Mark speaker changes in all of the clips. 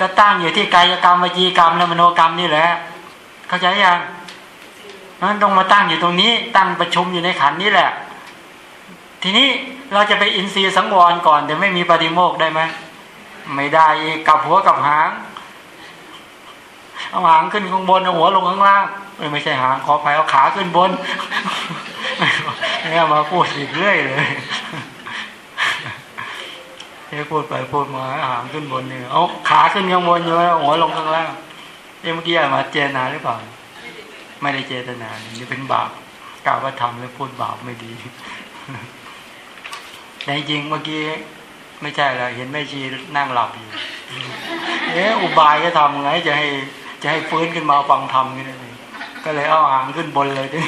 Speaker 1: ก็ตั้งอยู่ที่กายกรรมวิจีกรรมและมโนกรรมนี่แหละ เข้าใจยังนั้นต้องมาตั้งอยู่ตรงนี้ ตั้งประชุมอยู่ในขันนี้แหละ ทีนี้เราจะไปอินทรีย์สังวรก่อน แต่ไม่มีปฏิโมกได้ไหมไม่ได้กับหัวกับหางเอาหางขึ้นข้างบนเอาหัวลงข้างล่างไม่ใช่หางขอไปเอาขาขึ้นบนเนี่ยมาพูดอีกเรื่อยเลย เฮ้พูดไปพูดมาหางขึ้นบนเนี่ยเอาขาขึ้นข้างบนอยู่แล้วหัวลงข้างล่างเอ้เมื่อกี้มาเจนาหรือเปล่า ไม่ได้เจตนานี่เป็นบาปกล่าวว่าทำแล้วพูดบาปไม่ดีแต่จริงเมื่อกี้ไม่ใช่แล้วเห็นแม่ชีนั่งหลับอยู่เอ๊ะอุบายก็ทำไงจะให้จะให้ฟื้นขึ้นมาฟังธรรมกันเลยก็เลยเอาหางขึ้นบนเลยที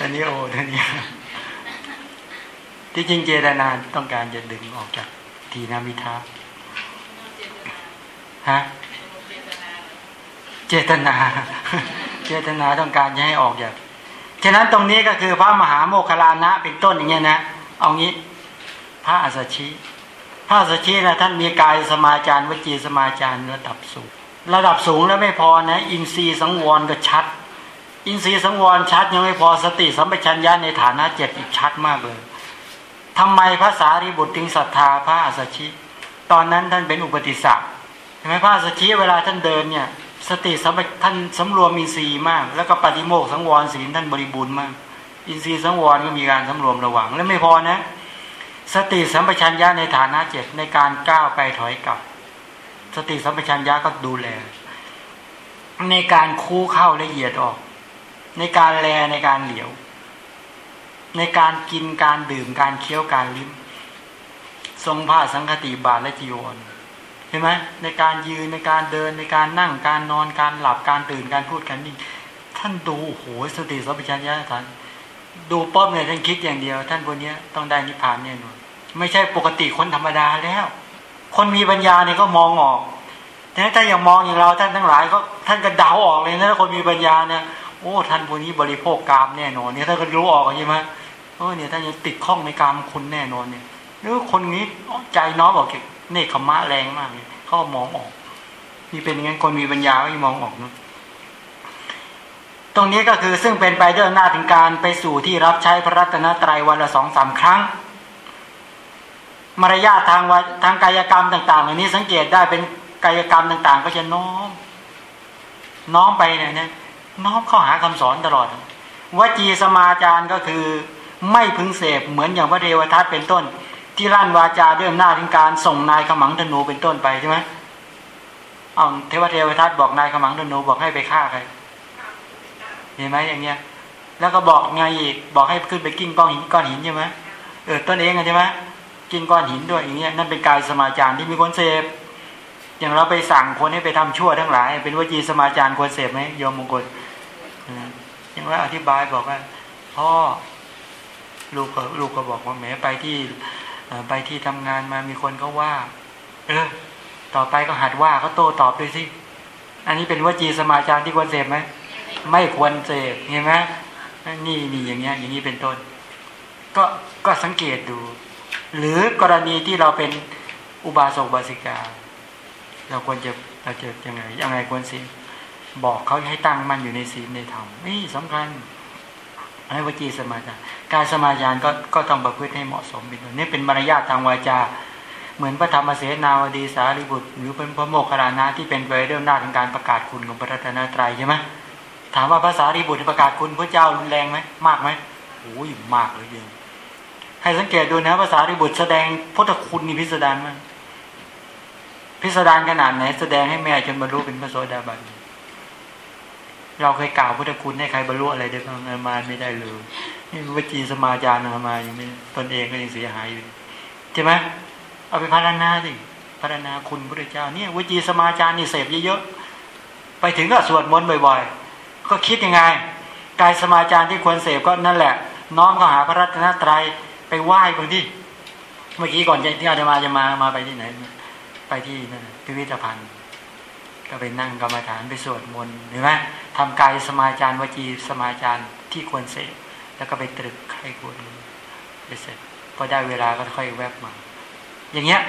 Speaker 1: อันนี้โอ้ทีนี้ ที่จริงเจตนาต้องการจะดึงออกจากทีนามิทาฮะเจตนา เจตนาต้องการจะให้ออกจากฉะนั้นตรงนี้ก็คือพระมหาโมคคลานะเป็นต้นอย่างเงี้ยนะ เอางี้ พระอัสชิ พระอัสสชินะท่านมีกายสมาจารวจีสมาจารระดับสูง ระดับสูงแล้วไม่พอนะ อินทรีย์สังวรก็ชัด อินทรีย์สังวรชัดยังไม่พอสติสัมปชัญญะในฐานะเจ็ดอีกชัดมากเลย ทำไมพระสารีบุตรถึงศรัทธาพระอัสชิ ตอนนั้นท่านเป็นอุปติสสะใช่ไหมพระอัสชิเวลาท่านเดินเนี่ยสติสัมปท่านสำรวมอินทรีย์มาก แล้วก็ปฏิโมกสังวรศีลท่านบริบูรณ์มาก อินทรีย์สังวรก็มีการสำรวมระวัง และไม่พอนะ สติสัมปชัญญะในฐานะเจ็ดในการก้าวไปถอยกลับ สติสัมปชัญญะก็ดูแล ในการคู่เข้าละเอียดออก ในการแลในการเหลียว ในการกินการดื่มการเคี้ยวการลิ้ม ทรงผ้าสังคติบาทและจีวรเห็นไหมในการยืนในการเดินในการนั่งการนอนการหลับการตื่นการพูดกันนี่ท่านดูโอ้โหสติสัมปชัญญะท่านดูป๊อบเนี่ยท่านคิดอย่างเดียว ท่านคนนี้ต้องได้นิพพานแน่นอนไม่ใช่ปกติคนธรรมดาแล้ว คนมีปัญญาเนี่ยก็มองออกแต่ถ้าอย่างมองอย่างเราท่านทั้งหลายก็ท่านก็เดาออกเลยนะคนมีปัญญาเนี่ย โอ้ท่านคนนี้บริโภคกามแน่นอนเนี่ยท่าก็รู้ออกใช่ไหมเออเนี่ยท่านยังติดข้องในกามคุณแน่นอนเนี่ยหรือคนนี้ใจน้อมออกเนคขมะแรงมากเลยเขามองออกนี่เป็นอย่างนั้นคนมีปัญญาก็มองออกนะตรงนี้ก็คือซึ่งเป็นไปด้วยหน้าถึงการไปสู่ที่รับใช้พระรัตนตรัยวันละสองสามครั้ง มารยาททางวทางกายกรรมต่างๆเหล่านี้สังเกตได้เป็นกายกรรมต่าง ๆ ก็จะน้อม น้อมไปเนี่ย น้อมเข้าหาคำสอนตลอดวจีสมาจารก็คือไม่พึงเสพเหมือนอย่างพระเทวทัตเป็นต้น ที่ลั่นวาจาด้วยอำนาจในการส่งนายขมังธนูเป็นต้นไปใช่ไหมเอาเทวเทวทัตบอกนายขมังธนูบอกให้ไปฆ่าใครเห็นไหมอย่างเงี้ย แล้วก็บอกไงอีกบอกให้ขึ้นไปกิ้งก้อนหินก้อนหินใช่ไหมเออต้นเองใช่ไหมกิ้งก้อนหินด้วยอย่างเงี้ยนั่นเป็นกายสมาจารที่มีคนเสพอย่างเราไปสั่งคนให้ไปทำชั่วทั้งหลาย เป็นวจีสมาจารควรเสพไหมโยมมงคล อย่างว่าอธิบายบอกว่าพ่อลูกก็ลูกก็บอกว่าแหมไปที่ไปที่ทำงานมามีคนเขาว่า เออ ต่อไปก็หัดว่าเขาโต้ตอบด้วยสิ อันนี้เป็นวจีสมาจารที่ควรเสพไหมไม่ควรเสพเห็นไหมนี่นี่อย่างเงี้ย อย่างนี้เป็นต้น ก็ก็สังเกตดู หรือกรณีที่เราเป็นอุบาสกบาสิกา เราควรจะเราจะยังไงยังไงควรสิ บอกเขาให้ตั้งมั่นอยู่ในศีลในธรรมนี่สำคัญให้วจีสมาจารการสมาจารก็ก็ต้องประพฤติให้เหมาะสมเป็นนี่เป็นมารยาททางวาจา เหมือนพระธรรมเสนาวดีสารีบุตร หรือเป็นพระโมคคัลลานะที่เป็นไปด้วยหน้าทางการประกาศคุณของพระรัตนตรัยใช่ไหมถามว่าภาษารีบุตรประกาศคุณพระเจ้ารุนแรงไหมมากไหมโอ้ยมากเลยเยอะให้สังเกตดูนะภาษารีบุตรแสดงพุทธคุณนี่พิสดารมากพิสดารขนาดไหนแสดงให้แม่จนบรรลุเป็นพระโสดาบัน เราเคยกล่าวพุทธคุณให้ใครบรรลุอะไรได้บ้างมาไม่ได้เลยนี่วจีสมาจารมาอย่างนี้ตนเองก็ยังเสียหายอยู่ใช่ไหมเอาไปพัฒนาสิพัฒนาคุณพระเจ้าเนี่ยวจีสมาจารนี่เสพเยอะๆไปถึงก็สวดมนต์บ่อย ๆ ก็คิดยังไงกายสมาจารที่ควรเสพก็นั่นแหละ น้อมเข้าหาพระรัตนตรัยไปไหว้บางที่เมื่อกี้ก่อนที่อาจจะมาจะมามาไปที่ไหน ไปที่นั่นพิพิธภัณฑ์ ก็ไปนั่งกรรมฐานไปสวดมนต์เห็นไหมทำกายสมาจารวจีสมาจารที่ควรเสพแล้วก็ไปตรึกใครควรไปเสร็จพอได้เวลาก็ค่อยแวบมา อย่างเงี้ย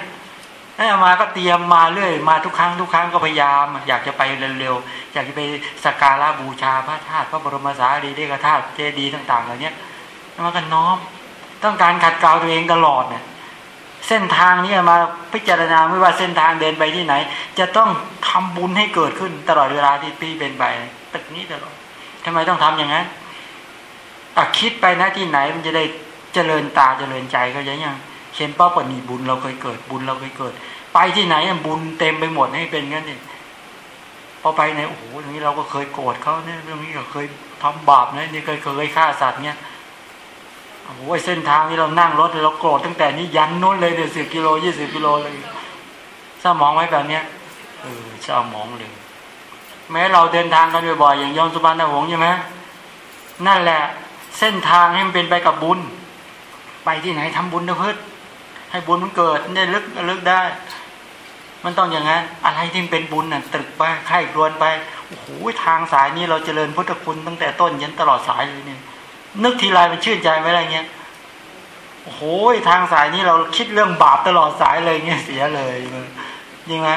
Speaker 1: ไอ้มาก็เตรียมมาเรื่อยมาทุกครั้งทุกครั้งก็พยายาม อยากจะไปเร็วๆอยากจะไปสักการะบูชาพระธาตุพระบรมสารีริกธาตุเจดีย์ต่างๆเหล่านี้มันก็น้อม ต้องการขัดเกลาตัวเองตลอดเนี่ย เส้นทางนี้มาพิจารณาไม่ว่าเส้นทางเดินไปที่ไหน จะต้องทำบุญให้เกิดขึ้นตลอดเวลาที่พี่เป็นไปตึกนี้ตลอดทำไมต้องทำอย่างนั้นอคิดไปนะที่ไหนมันจะได้เจริญตาเจริญใจเขาจะยังเช่นป้าปนีบุญเราเคยเกิดบุญเราเคยเกิด ไปที่ไหนบุญเต็มไปหมดให้เป็นงั้นเองพอไปในโอ้โหตรงนี้เราก็เคยโกรธเขาเนี่ยตรงนี้ก็เคยทำบาปนะนี่เคยเคยฆ่าสัตว์เนี่ย โอ้โหเส้นทางที่เรานั่งรถเราโกรธตั้งแต่นี้ยันนู้นเลยเนี่ยสิบกิโลยี่สิบกิโลเลยสมองไว้แบบเนี้ยเออสมองเลยแม้เราเดินทางกันบ่อยๆอย่างยอมสุบรรณหงษ์ใช่ไหมนั่นแหละ เส้นทางให้มันเป็นไปกับบุญ ไปที่ไหนทำบุญนะเพื่อให้บุญมันเกิดได้ลึกลึกได้ มันต้องอย่างนั้นอะไรที่เป็นบุญน่ะตรึกไปไข้ครวนไปโอ้โหทางสายนี้เราเจริญพุทธคุณตั้งแต่ต้นยันตลอดสายเลยเนี่ย นึกทีไรมันชื่นใจไหมอะไรเงี้ยโอ้โหทางสายนี้เราคิดเรื่องบาปตลอดสายเลยเงี้ยเสียเลยจริงไหม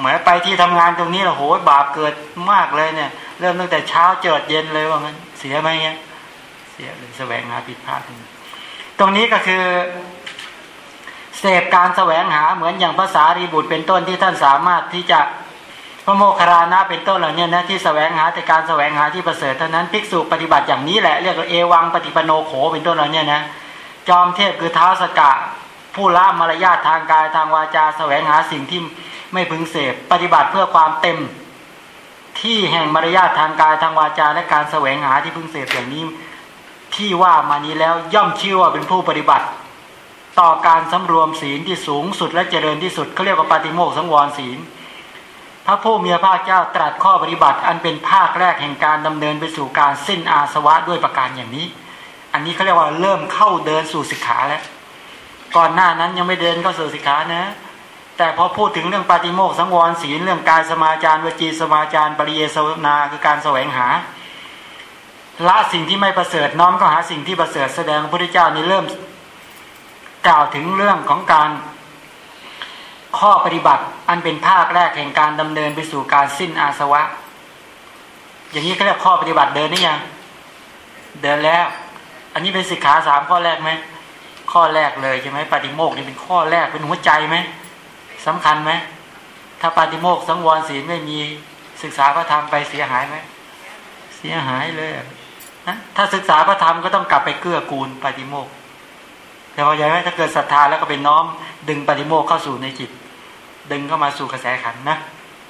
Speaker 1: หมายไปที่ทำงานตรงนี้เราโหบาปเกิดมากเลยเนี่ย เริ่มตั้งแต่เช้าเจิดเย็นเลยว่างั้นเสียไหมเงี้ยเสียเลยแสวงหาผิดพลาดตรงนี้ก็คือเสพการแสวงหาเหมือนอย่างภาษารีบุตรเป็นต้นที่ท่านสามารถที่จะ พระโมคคารานะเป็นต้นเหล่านี้นะที่แสวงหาแต่การแสวงหาที่ประเสริฐเท่านั้นภิกษุปฏิบัติอย่างนี้แหละเรียกว่าเอวังปฏิปโนโขเป็นต้นเหล่านี้นะจอมเทพคือเท้าสกะ ผู้ละมารยาททางกายทางวาจาแสวงหาสิ่งที่ไม่พึงเสพปฏิบัติเพื่อความเต็มที่แห่งมารยาททางกายทางวาจาและการแสวงหาที่พึงเสพอย่างนี้ที่ว่ามานี้แล้วย่อมชื่อว่าเป็นผู้ปฏิบัติ ต่อการสำรวมศีลที่สูงสุดและเจริญที่สุดเขาเรียกว่าปฏิโมกสังวรศีล พระผู้มีพระภาคเจ้าตรัสข้อปฏิบัติ อันเป็นภาคแรกแห่งการดำเนินไปสู่การสิ้นอาสวะด้วยประการอย่างนี้ อันนี้เขาเรียกว่าเริ่มเข้าเดินสู่สิกขาแล้ว ก่อนหน้านั้นยังไม่เดินเข้าสู่สิกขานะ แต่พอพูดถึงเรื่องปาฏิโมกสังวรศีลเรื่องกายสมาจารวจีสมาจารปริเยสนาคือการแสวงหาละสิ่งที่ไม่ประเสริฐน้อมก็หาสิ่งที่ประเสริฐแสดงพระพุทธเจ้านี่เริ่ม กล่าวถึงเรื่องของการ ข้อปฏิบัติอันเป็นภาคแรกแห่งการดำเนินไปสู่การสิ้นอาสวะ อย่างนี้เขาเรียกข้อปฏิบัติเดินนี่ยัง เดินแล้ว อันนี้เป็นสิกขาสามข้อแรกไหมข้อแรกเลยใช่ไหมปฏิโมกนี่เป็นข้อแรกเป็นหัวใจไหมสำคัญไหมถ้าปฏิโมกสังวรศีลไม่มีศึกษาพระธรรมไปเสียหายไหมเสียหายเลยนะถ้าศึกษาพระธรรมก็ต้องกลับไปเกื้อกูลปฏิโมกแต่พอใหญ่ไหมถ้าเกิดศรัทธาแล้วก็เป็นน้อมดึงปฏิโมกเข้าสู่ในจิต ดึงเข้ามาสู่กระแสขันนะ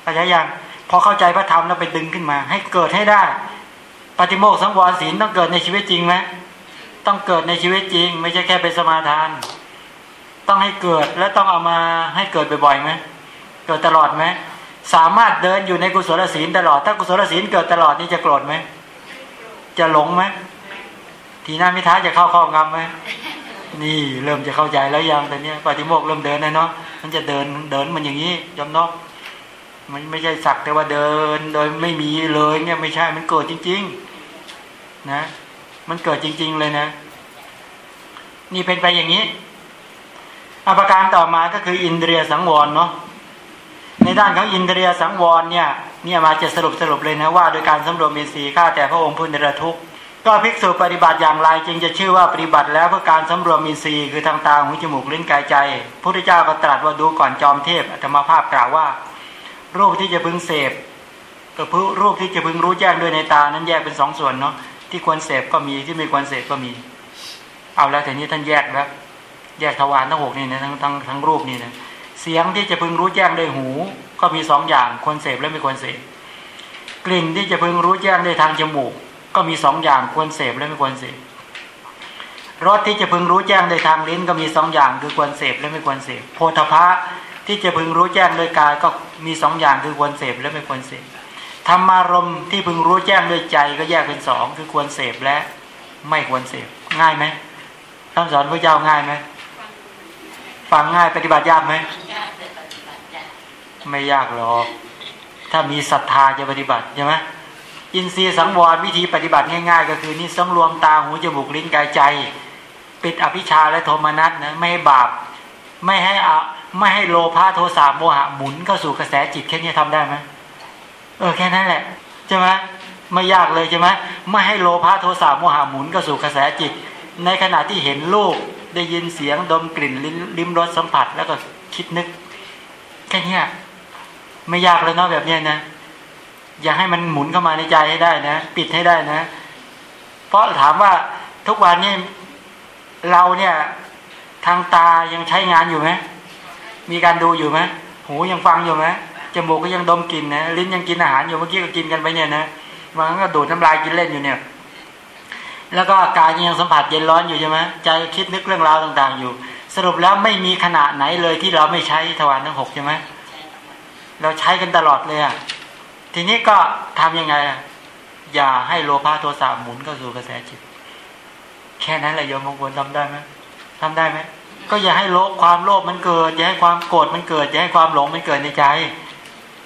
Speaker 1: พยายามพอเข้าใจพระธรรมแล้วไปดึงขึ้นมา ให้เกิดให้ได้ ปฏิโมกสังวรศีลต้องเกิดในชีวิตจริงไหมต้องเกิดในชีวิตจริง ไม่ใช่แค่เป็นสมาทาน ต้องให้เกิดและต้องเอามาให้เกิดบ่อยๆไหมเกิดตลอดไหมสามารถเดินอยู่ในกุศลศีลตลอด ถ้ากุศลศีลเกิดตลอดนี่จะโกรธไหมจะหลงไหมทีหน้ามิท้าจะเข้าข้องำไหม นี่เริ่มจะเข้าใจแล้วยังแต่เนี้ยปฏิโมกเริ่มเดินนะเนาะมันจะเดินเดินมันอย่างนี้ยอมนอกมันไม่ใช่สักแต่ว่าเดินโดยไม่มีเลยเนี่ยไม่ใช่มันเกิดจริง ๆ นะ มันเกิดจริง ๆ เลยนะ นี่เป็นไปอย่างนี้อาการต่อมาก็คืออินเดียสังวรเนาะในด้านของอินเดียสังวรเนี่ยเนี่ยมาจะสรุปสรุปเลยนะว่า โดยการสำรวมมีสีข้าแต่พระองค์ผู้นิรทุกข์ ก็ภิกษุปฏิบัติอย่างไรจึงจะชื่อว่าปฏิบัติแล้วเพื่อการสำรวมมีสีคือทางตาหูจมูกลิ้นกายใจพระพุทธเจ้าก็ตรัสว่าดูก่อนจอมเทพธรรมภาพกล่าวว่า รูปที่จะพึงเสพกับรูปที่จะพึงรู้แจ้งด้วยในตานั้นแยกเป็นสองส่วนเนาะที่ควรเสพก็มีที่ไม่ควรเสพก็มี เอาแล้วแต่นี้ท่านแยกแล้วแยกทวารทั้งหกนี่นะทั้งทั้งทั้งรูปนี่นะเสียงที่จะพึงรู้แจ้งด้วยหู ก็มีสองอย่างควรเสพและไม่ควรเสพกลิ่นที่จะพึงรู้แจ้งด้วยทางจมูก ก็มีสองอย่างควรเสพและไม่ควรเสพรสที่จะพึงรู้แจ้งโดยทางลิ้นก็มีสองอย่างคือควรเสพและไม่ควรเสพโพธพะที่จะพึงรู้แจ้งโดยกายก็มีสองอย่างคือควรเสพและไม่ควรเสพธรรมารมที่พึงรู้แจ้งโดยใจก็แยกเป็นสองคือควรเสพและไม่ควรเสพง่ายไหมท่านสอนพระเจ้าง่ายไหมฟังง่ายปฏิบัติยากไหมไม่ยากหรอกถ้ามีศรัทธาจะปฏิบัติใช่ไหม อินทรีย์สังวรวิธีปฏิบัติง่าย ๆ ก็คือนี่สังรวมตาหูจมูกลิ้นกายใจ ปิดอภิชาและโทมนัสนะไม่ให้บาป ไม่ให้อาไม่ให้โลภะโทสะโมหะหมุนเข้าสู่กระแสจิตแค่นี้ทำได้ไหมเออแค่นั้นแหละใช่ไหมไม่ยากเลยใช่ไหมไม่ให้โลภะโทสะโมหะหมุนเข้าสู่กระแสจิต ในขณะที่เห็นรูปได้ยินเสียงดมกลิ่นลิ้มรสสัมผัสแล้วก็คิดนึก แค่นี้ไม่ยากเลยเนาะแบบนี้นะ อย่าให้มันหมุนเข้ามาในใจให้ได้นะ ปิดให้ได้นะ เพราะถามว่าทุกวันนี้เราเนี่ย ทางตายังใช้งานอยู่ไหมมีการดูอยู่ไหมหูยังฟังอยู่ไหมจมูกก็ยังดมกลิ่นนะลิ้นยังกินอาหารอยู่เมื่อกี้ก็กินกันไปเนี่ยนะมันก็ดูดน้ำลายกินเล่นอยู่เนี่ย แล้วก็กายยังสัมผัสเย็นร้อนอยู่ใช่ไหมใจคิดนึกเรื่องราวต่าง ๆ อยู่ สรุปแล้วไม่มีขณะไหนเลยที่เราไม่ใช้ทวารทั้งหกใช่ไหมเราใช้กันตลอดเลยอะ ทีนี้ก็ทํำยังไง อย่าให้โลภะโทสะหมุนเข้าสู่กระแสจิต แค่นั้นแหละโยมมงคลทำได้ไหมทำได้ไหมก็อย่าให้โลภความโลภมันเกิด อย่าให้ความโกรธมันเกิด อย่าให้ความหลงมันเกิดในใจ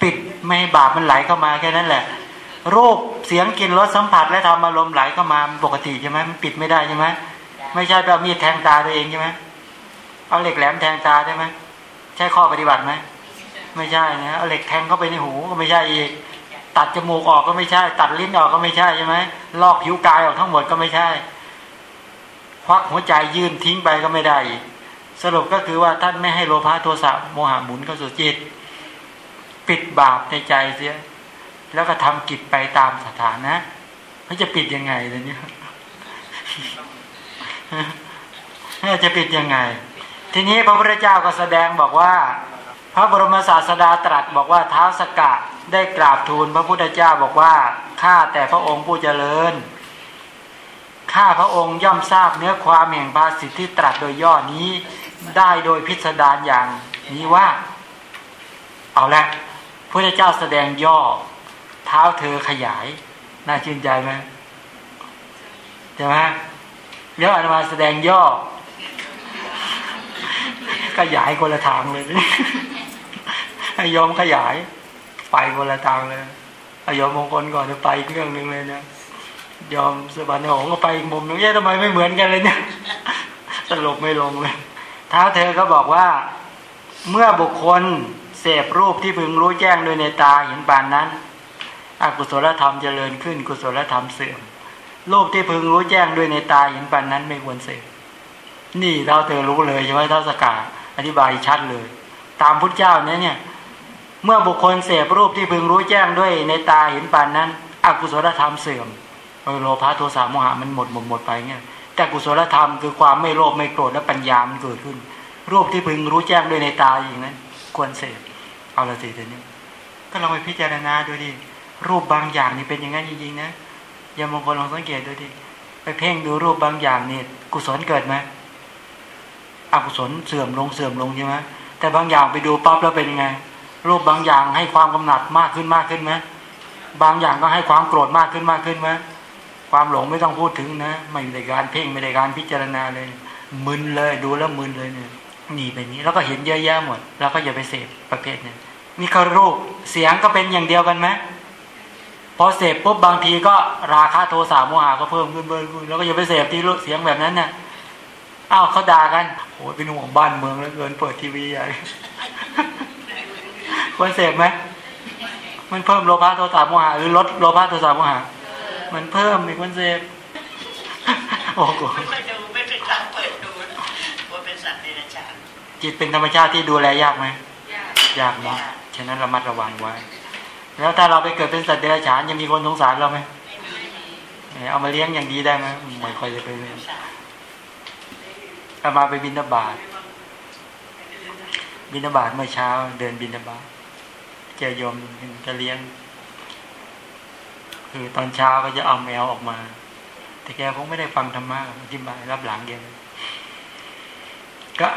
Speaker 1: ปิดไม่ให้บาปมันไหลเข้ามาแค่นั้นแหละรูปเสียงกลิ่นรสสัมผัสและธรรมอารมณ์ไหลเข้ามาปกติใช่ไหมมันปิดไม่ได้ใช่ไหมไม่ใช่แบบมีดแทงตาตัวเองใช่ไหมเอาเหล็กแหลมแทงตาได้ไหมใช่ข้อปฏิบัติไหมไม่ใช่นะเอาเหล็กแทงเข้าไปในหูก็ไม่ใช่อีก ตัดจมูกออกก็ไม่ใช่ ตัดลิ้นออกก็ไม่ใช่ใช่ไหมลอกผิวกายออกทั้งหมดก็ไม่ใช่ ควักหัวใจยื่นทิ้งไปก็ไม่ได้ สรุปก็คือว่าท่านไม่ให้โลภะโทสะโมหะหมุนเข้าสู่จิต ปิดบาปในใจเสีย แล้วก็ทำกิจไปตามสถานะเขาจะปิดยังไงเลยเนี่ยจะปิดยังไง ทีนี้พระพุทธเจ้าก็แสดงบอกว่า พระบรมศาสดาตรัสบอกว่าเท้าสกะ ได้กราบทูลพระพุทธเจ้าบอกว่าข้าแต่พระองค์ผู้เจริญข้าพระองค์ย่อมทราบเนื้อความแห่งภาสิทธิตรัสโดยย่อนี้ได้โดยพิสดารอย่างนี้ว่า เอาละพระเจ้าแสดงย่อ เท้าเธอขยาย น่าชื่นใจไหมใช่ไหมแล้วอามาแสดงย่อ ขยายคนละทางเลยให้ยอมขยาย ไปคนละทางเลยให้ยอมมงคลก่อนจะไปเรื่องหนึ่งเลยนะยอมสบันหงก็ไปอีกมุมนึงเอ๊ะทำไมไม่เหมือนกันเลยเนี่ยสรุปไม่ลงเลยท้าเธอก็บอกว่า เมื่อบุคคลเสพรูปที่พึงรู้แจ้งโดยในตาเห็นปานนั้นอกุศลธรรมเจริญขึ้น กุศลธรรมเสื่อมรูปที่พึงรู้แจ้งโดยในตาเห็นปานนั้นไม่ควรเสพนี่เราเธอรู้เลยใช่ไหมท้าสกาอธิบายชัดเลย ตามพุทธเจ้าเนี่ยเนี่ย เมื่อบุคคลเสพรูปที่พึงรู้แจ้งด้วยในตาเห็นปานนั้น อกุศลธรรมเสื่อมโลภะโทสะโมหะมันหมดหมดหมดไปเงี้ยแต่กุศลธรรมคือความไม่โลภไม่โกรธและปัญญามันเกิดขึ้น รูปที่พึงรู้แจ้งด้วยในตาอย่างนั้น ควรเสพเอาละสิเดี๋ยวนี้ก็ลองไปพิจารณาดูดิรูปบางอย่างนี่เป็นอย่างนั้นจริงๆนะอย่ามองคนลองสังเกตดูดิไปเพ่งดูรูปบางอย่างนี่กุศลเกิดไหมอกุศลเสื่อมลงเสื่อมลงใช่ไหมแต่บางอย่างไปดูปั๊บแล้วเป็นยังไง รูปบางอย่างให้ความกำหนัดมากขึ้นมากขึ้นไหมบางอย่างก็ให้ความโกรธมากขึ้นมากขึ้นไหมความหลงไม่ต้องพูดถึงนะ ไม่ได้การเพ่งไม่ได้การพิจารณาเลย มึนเลยดูแล้วมึนเลยเนี่ยหนีไปนี้แล้วก็เห็นเยอะแยะหมด แล้วก็อย่าไปเสพประเภทนี้นี่เขารูปเสียงก็เป็นอย่างเดียวกันไหมพอเสพปุ๊บบางทีก็ราคาโทสะโมหะก็เพิ่มขึ้นเพิ่มขึ้นแล้วก็อย่าไปเสพที่รูปเสียงแบบนั้นเนี่ยอ้าวเขาด่ากันโอ้ยเป็นห่วงบ้านเมืองแล้วเกินเปิดทีวีใหญ่ ควรเสพไหมมันเพิ่มโลภะโทสะโมหะหรือลดโลภะโทสะโมหะมันเพิ่มอีกมันเสพโอ้โหไม่ดูไม่เป็นการเปิดดูว่าเป็นสัตว์เดรัจฉานจิตเป็นธรรมชาติที่ดูแลยากไหมยากมากฉะนั้นระมัดระวังไว้ แล้วถ้าเราไปเกิดเป็นสัตว์เดรัจฉานยังมีคนสงสารเราไหมเอามาเลี้ยงอย่างดีได้ไหมไม่ค่อยจะไปเลยเอามาไปบินทบาทบินทบาทเมื่อเช้า เดินบินทบาท เจอยมจะเลี้ยง คือตอนเช้าก็จะเอาแมวออกมา แต่แกคงไม่ได้ฟังธรรมะอธิบายรับหลังแกก็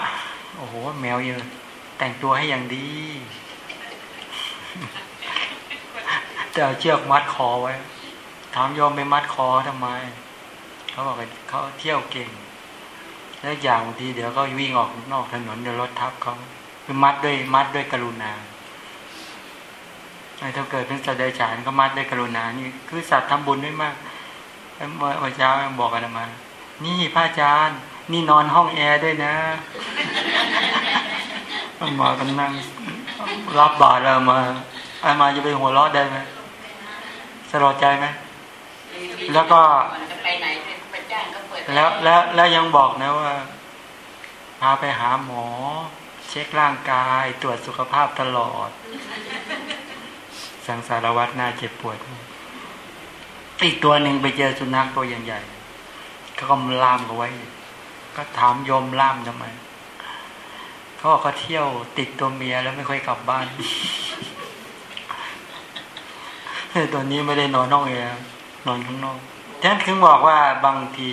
Speaker 1: โอ้โห แมวเยอะแต่งตัวให้อย่างดี แต่เอาเชือกมัดคอไว้ถามโยมไปมัดคอทำไม เขาบอกเขาเที่ยวเก่ง แล้วอย่างบางทีเดี๋ยวก็วิ่งออกนอกถนนเดี๋ยวรถทับเขาคือมัดด้วยมัดด้วยกรุณา ถ้าเกิดเป็นสัตว์เดรัจฉานก็มัดได้กรุณานี่คือสัตว์ทำบุญด้วยมากเมื่อเช้าบอกกันมา นี่พระอาจารย์ นี่นอนห้องแอร์ด้วยนะมากันนั่งรับบาตรมาไอ้มาจะไปหัวเราะได้ไหมสลดใจไหมแล้วก็แล้วแล้วแล้วยังบอกนะว่าพาไปหาหมอ เช็คร่างกายตรวจสุขภาพตลอด สังสารวัตรน่าเจ็บปวดอีกตัวหนึ่งไปเจอสุนัขตัวใหญ่ๆเขาก็ล่ามเขาไว้ ก็ถามยมล่ามทำไมเขาบอกเขาเที่ยวติดตัวเมียแล้วไม่ค่อยกลับบ้านตัวนี้ไม่ได้นอนนอกเองนอนข้างนอกท่านคือบอกว่าบางที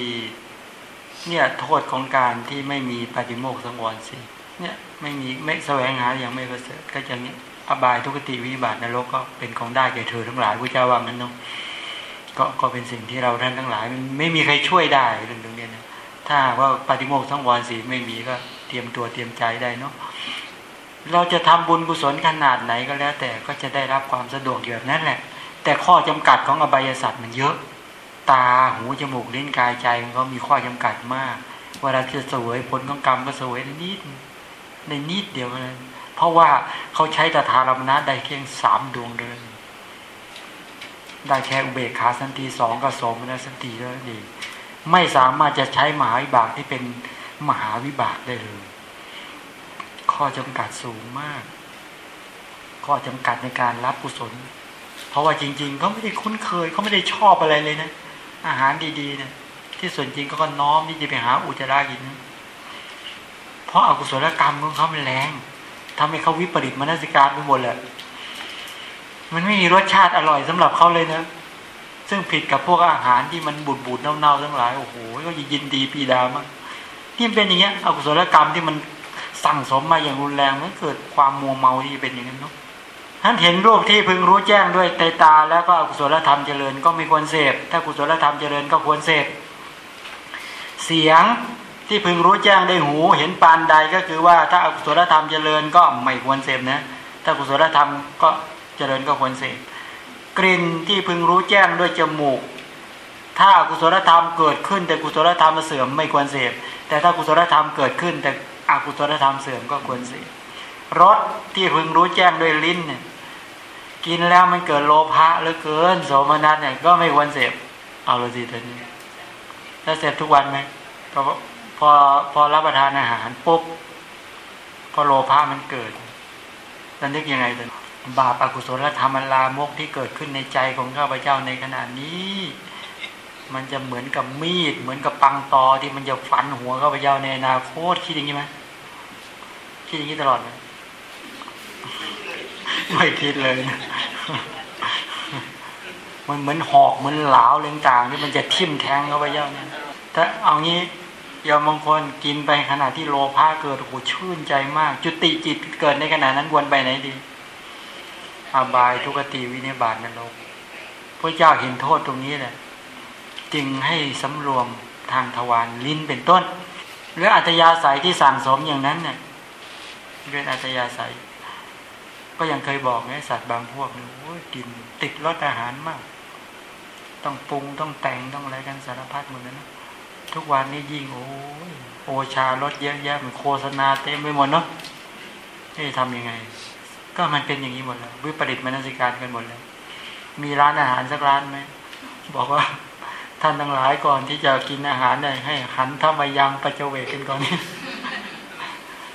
Speaker 1: เนี่ยโทษของการที่ไม่มีปฏิโมกข์สังวรสิเนี่ยไม่มีไม่แสวงหาอย่างไม่ประเสริฐก็จะนี้ อบายทุกติวิบัตินรกก็เป็นของได้แก่เธอทั้งหลายพระเจ้าว่างั้นเนาะก็ก็เป็นสิ่งที่เราท่านทั้งหลายไม่มีใครช่วยได้เรื่องตรงนี้นะถ้าว่าปฏิโมกข์สังวรสีไม่มีก็เตรียมตัวเตรียมใจได้เนาะเราจะทำบุญกุศลขนาดไหนก็แล้ว แต่ก็จะได้รับความสะดวกแบบนั้นแหละ แต่ข้อจำกัดของอบายสัตว์มันเยอะ ตาหูจมูกลิ้นกายใจมันก็มีข้อจำกัดมากเวลาจะสวยผลของกรรมก็สวยนิดในนิดเดียวเลย เพราะว่าเขาใช้ตถารมนะได้เพียงสามดวงเดินได้แค่อุเบกขาสันติสองกับสมนะสันติแล้วดีไม่สามารถจะใช้มหาวิบากที่เป็นมหาวิบากได้เลย ข้อจำกัดสูงมาก ข้อจำกัดในการรับกุศล เพราะว่าจริง ๆ เขาไม่ได้คุ้นเคยเขาไม่ได้ชอบอะไรเลยนะ อาหารดีๆเนะี่ยที่ส่วนจริงก็น้อมที่จะไปหาอุจจาระกินนะเพราะอากุศลกรรมของเขามันแรง ทำให้เขาวิปริตมนสิการไปหมดเลยมันไม่มีรสชาติอร่อยสำหรับเขาเลยนะ ซึ่งผิดกับพวกอาหารที่มันบูดบูดเน่าๆทั้งหลายโอ้โหก็ยินดีปีดามากที่เป็นอย่างเงี้ยอกุศลกรรมที่มันสั่งสมมาอย่างรุนแรงมันเกิดความมัวเมาที่เป็นอย่างนั้นเนาะท่านเห็นรูปที่พึงรู้แจ้งด้วยตตา แล้วก็อกุศลธรรมเจริญก็ไม่ควรเสพ ถ้ากุศลธรรมเจริญก็ควรเสพ เสียง ที่พึงรู้แจ้งได้หูเห็นปานใดก็คือว่าถ้าอกุศลธรรมเจริญก็ไม่ควรเสพนะ ถ้ากุศลธรรมก็เจริญก็ควรเสพกลิ่นที่พึงรู้แจ้งด้วยจมูก ถ้ากุศลธรรมเกิดขึ้น แต่กุศลธรรมเสื่อมไม่ควรเสพแต่ถ้ากุศลธรรมเกิดขึ้น แต่อกุศลธรรมเสื่อมก็ควรเสพรสที่พึงรู้แจ้งด้วยลิ้นเนี่ยกินแล้วมันเกิดโลภะหรือเกินโสมนัสเนี่ยก็ไม่ควรเสพเอาละสิตอนนี้ถ้าเสพทุกวันไหมพอ พอพอรับประทานอาหารปุ๊บพอโลภะมันเกิดแล้วนึกยังไงตอนบาปอกุศลธรรมลามกที่เกิดขึ้นในใจของข้าพเจ้าในขณะนี้ มันจะเหมือนกับมีด เหมือนกับปังตอที่มันจะฟันหัวข้าพเจ้าในอนาคตคิดอย่างนี้ไหมคิดอย่างนี้ตลอดไหมไม่คิดเลยมันเหมือนหอกเหมือนเหลาเรื่องต่างที่มันจะทิ่มแทงเข้าไปเจ้าเนี่ยถ้าเอางี้ ยอมบางคนกินไปขณะที่โลภะเกิดโอ้โหชื่นใจมาก จุติจิตเกิดในขณะนั้นวนไปไหนดี อบายทุกติวินิบาตนรกพระเจ้าเห็นโทษตรงนี้แหละจึงให้สำรวมทางทวารลิ้นเป็นต้น หรืออัตยาศัยที่สั่งสมอย่างนั้นเนี่ยเรื่องอัตยาศัย ก็ยังเคยบอกไงสัตว์บางพวกเนี่ยกินติดรสอาหารมาก ต้องปรุงต้องแต่งต้องอะไรกันสารพัดหมดนะ ทุกวันนี้ยิ่งโอ้ยโอชารถเยอะแยะมันโฆษณาเต็มไปหมดเนาะจะทำยังไง ก็มันเป็นอย่างนี้หมดแล้ววิปริตมนสิการกันหมดแล้วมีร้านอาหารสักร้านไหมบอกว่าท่านทั้งหลายก่อนที่จะกินอาหารเนี่ยให้หันทำมายังปัจเจเวกกันก่อนนี่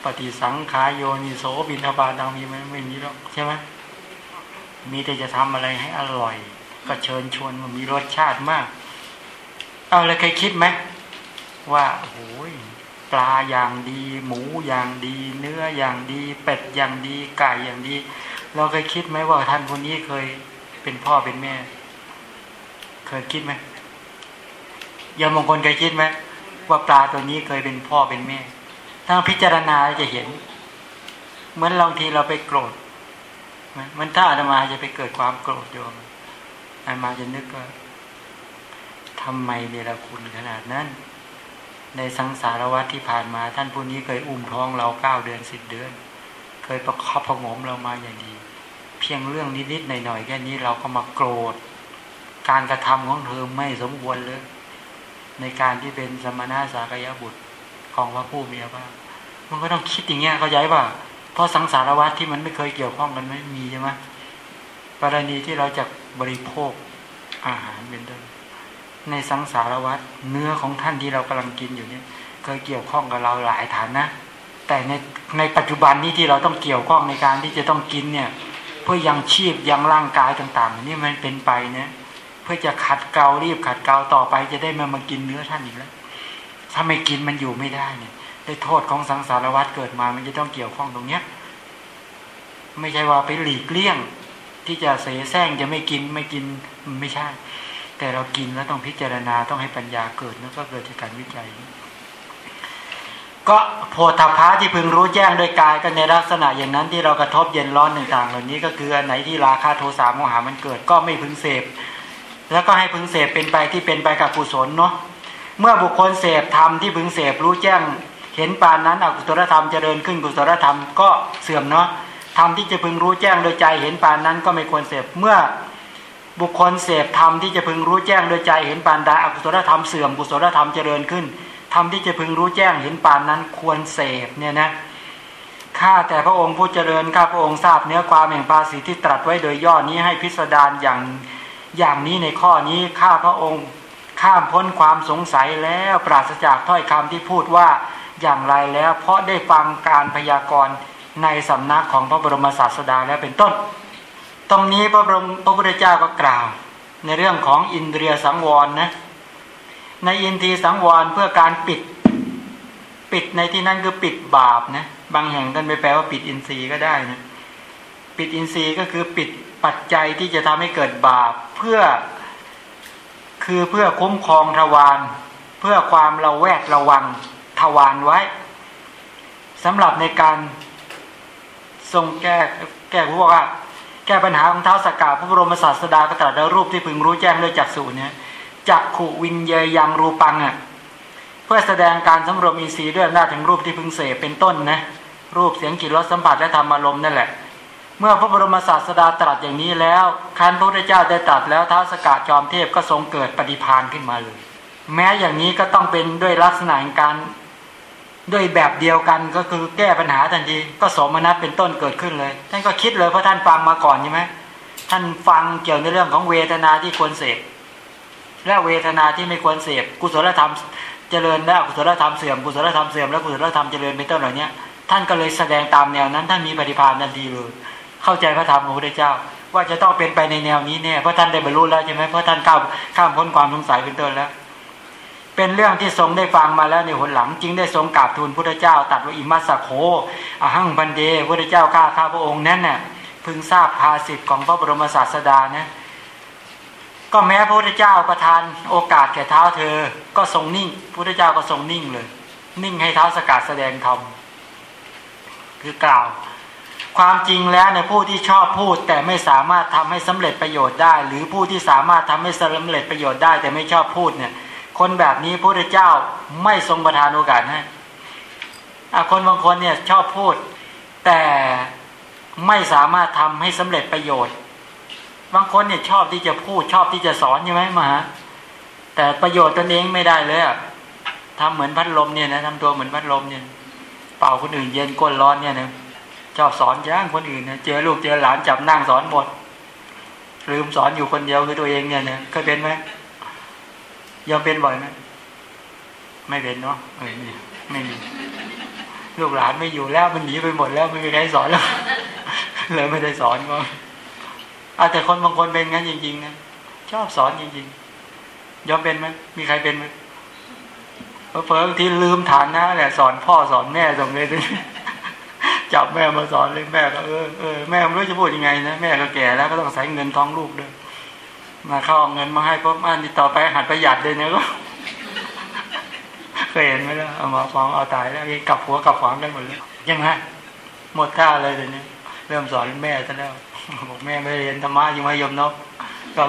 Speaker 1: ปฏิสังขายโยนิโสบินทบาตังมีไหมไม่มีหรอกใช่ไหมมีแต่จะทำอะไรให้อร่อย ก็เชิญชวนมันมีรสชาติมาก เอาเลยเคยคิดไหม ว่าโอ้ยปลาอย่างดี หมูอย่างดี เนื้ออย่างดี เป็ดอย่างดีไก่อย่างดี เราเคยคิดไหมว่าท่านคนนี้เคยเป็นพ่อเป็นแม่ เคยคิดไหมยามงคลเคยคิดไหมว่าปลาตัวนี้เคยเป็นพ่อเป็นแม่ถ้าพิจารณาจะเห็น เหมือนบางทีเราไปโกรธมันถ้าอาตมาจะไปเกิดความโกรธโยมอาตมาจะนึกว่าทำไมเนรคุณขนาดนั้น ในสังสารวัตที่ผ่านมา ท่านผู้นี้เคยอุ้มท้องเราเก้าเดือนสิบเดือน เคยประคอบประงมเรามาอย่างดี เพียงเรื่องนิดๆหน่อยๆแค่นี้เราก็มาโกรธ การกระทำของเธอไม่สมควรเลย ในการที่เป็นสมณะสากยบุตรของพระผู้มีพระภาคมันก็ต้องคิดอย่างเงี้ยเข้าใจป่ะเพราะสังสารวัฏที่มันไม่เคยเกี่ยวข้องกันไม่มีใช่ไหมกรณีที่เราจะบริโภคอาหารเป็นต้น ในสังสารวัฏเนื้อของท่านที่เรากำลังกินอยู่เนี่ยเคยเกี่ยวข้องกับเราหลายฐานนะ แต่ในในปัจจุบันนี้ที่เราต้องเกี่ยวข้องในการที่จะต้องกินเนี่ยเพื่อยังชีพยังร่างกายต่างๆนี่มันเป็นไปเนี่ยเพื่อจะขัดเกลารีบขัดเกลาต่อไปจะได้มามากินเนื้อท่านอีกแล้ว ถ้าไม่กินมันอยู่ไม่ได้เนี่ยได้โทษของสังสารวัฏเกิดมา มันจะต้องเกี่ยวข้องตรงเนี้ย ไม่ใช่ว่าไปหลีกเลี่ยง ที่จะเสแสร้งจะไม่กินไม่กินไม่ใช่ แต่เรากินแล้วต้องพิจารณาต้องให้ปัญญาเกิดแล้วก็เกิดจากการวิจัย ก็โพธพะที่พึงรู้แจ้งโดยกายก็ในลักษณะอย่างนั้นที่เรากระทบเย็นร้อนต่างๆเหล่านี้ก็คืออันไหนที่ราคาโทสะโมหามันเกิดก็ไม่พึงเสพ แล้วก็ให้พึงเสพเป็นไปที่เป็นไปกับกุศลเนาะเมื่อบุคคลเสพธรรมที่พึงเสพรู้แจ้ง เห็นปานนั้นอกุศลธรรมเจริญขึ้นกุศลธรรมก็เสื่อมเนาะธรรมที่จะพึงรู้แจ้งโดยใจเห็นปานนั้นก็ไม่ควรเสพเมื่อ บุคคลเสพธรรมที่จะพึงรู้แจ้งโดยใจเห็นปานใดอกุศลธรรมเสื่อมกุศลธรรมเจริญขึ้นธรรมที่จะพึงรู้แจ้งเห็นปานนั้นควรเสพเนี่ยนะข้าแต่พระองค์ผู้เจริญข้าพระองค์ทราบเนื้อความแห่งภาษีที่ตรัสไว้โดยย่อนี้ให้พิสดารอย่างอย่างนี้ในข้อนี้ข้าพระองค์ข้ามพ้นความสงสัยแล้วปราศจากถ้อยคำที่พูดว่าอย่างไรแล้ว เพราะได้ฟังการพยากรณ์ในสำนักของพระบรมศาสดาแล้วเป็นต้น ตรงนี้พระบรมพระพุทธเจ้าก็กล่าว ในเรื่องของอินเดียสังวรนะ ในอินทรีสังวรเพื่อการปิด ปิดในที่นั้นคือปิดบาปนะบางแห่งท่านไปแปลว่าปิดอินทรีย์ก็ได้นะปิดอินทรีย์ก็คือปิดปัจจัยที่จะทำให้เกิดบาปเพื่อคือเพื่อคุ้มครองทวารเพื่อความระแวดระวังทวารไว้สำหรับในการทรงแก้แก้พวกว่า แก้ปัญหาของเท้าสกกาพระบรมศาสดาก็ตรัสแล้วรูปที่พึงรู้แจ้งด้วยจักษุเนี่ยจักขุวินเยยังรูปังอะเพื่อแสดงการสำรวมอินทรีย์ด้วยอำนาจถึงรูปที่พึงเสพเป็นต้นนะรูปเสียงกลิ่นรสสัมผัสและธรรมอารมณ์นั่นแหละ เมื่อพระบรมศาสดาตรัสอย่างนี้แล้วคันพระพุทธเจ้าได้ตรัสแล้วท้าสกาจอมเทพก็ทรงเกิดปฏิพานขึ้นมาเลย แม้อย่างนี้ก็ต้องเป็นด้วยลักษณะการ ด้วยแบบเดียวกันก็คือแก้ปัญหาทันทีก็สมนัตเป็นต้นเกิดขึ้นเลย ท่านก็คิดเลยเพราะท่านฟังมาก่อนใช่ไหมท่านฟังเกี่ยวในเรื่องของเวทนาที่ควรเสพและเวทนาที่ไม่ควรเสพกุศลธรรมเจริญและกุศลธรรมเสื่อมกุศลธรรมเสื่อมและกุศลธรรมเจริญเป็นต้นเหล่านี้ท่านก็เลยแสดงตามแนวนั้นท่านมีปฏิภาณทันทีเลยเข้าใจพระธรรมของพระเจ้า ว่าจะต้องเป็นไปในแนวนี้แน่เพราะท่านได้บรรลุแล้วใช่ไหมเพราะท่านข้ามข้ามพ้นความสงสัยเป็นต้นแล้ว เป็นเรื่องที่ทรงได้ฟังมาแล้วในหนหลังจึงได้ทรงกราบทูลพระเจ้าตัดว่าอิมัสโคอหังพันเดพระเจ้าข้าข้าพระองค์นั้นน่ะพึงทราบภาสิทธิ์ของพระบรมศาสดานะก็แม้พระพุทธเจ้าประทานโอกาสแก่เท้าเธอ ก็ทรงนิ่งพระพุทธเจ้าก็ทรงนิ่งเลย นิ่งให้เท้าสกัดแสดงธรรมคือกล่าว ความจริงแล้วในผู้ที่ชอบพูด แต่ไม่สามารถทำให้สำเร็จประโยชน์ได้ หรือผู้ที่สามารถทำให้สำเร็จประโยชน์ได้ แต่ไม่ชอบพูดเนี่ย คนแบบนี้พระพุทธเจ้าไม่ทรงประทานโอกาสให้คนบางคนเนี่ยชอบพูด แต่ไม่สามารถทำให้สำเร็จประโยชน์ บางคนเนี่ยชอบที่จะพูดชอบที่จะสอนใช่ไหมมหาแต่ประโยชน์ตนเองไม่ได้เลยอะทำเหมือนพัดลมเนี่ยนะทำตัวเหมือนพัดลมเนี่ย เป่าคนอื่นเย็นก้นร้อนเนี่ยนะชอบสอนย่างคนอื่นนะเจอลูกเจอหลานจับนั่งสอนหมดลืมสอนอยู่คนเดียวคือตัวเองเนี่ยนี่ยเคยเป็นไหม ยอมเป็นบ่อยไหมไม่เป็นเนาะเออไม่ไม่มีลูกหลานไม่อยู่แล้วมันหนีไปหมดแล้วไม่มีใครสอนแล้วเลยไม่ได้สอนก็อาแต่คนบางคนเป็นงั้นจริงๆนะชอบสอนจริงๆยอมเป็นไหมมีใครเป็นไหมเพอที่ลืมฐานนะแหละสอนพ่อสอนแม่ส่งเลยจับแม่มาสอนเลยแม่ก็เออเออแม่ไม่รู้จะพูดยังไงนะแม่ก็แก่แล้วก็ต้องใส่เงินท้องลูกด้วย มาเข้าเงินมาให้พวกอันที่ต่อไปหัดประหยัดเลยเนี่ยก็เคยเห็นไหมล่ะเอามาฟ้องเอาตายแล้วกลับหัวกลับขวางกันหมดเลยยังไงหมดท่าเลยเดี๋ยวนี้เริ่มสอนแม่ซะแล้วบอกแม่ไม่เรียนธรรมะยังไม่ยมนกก็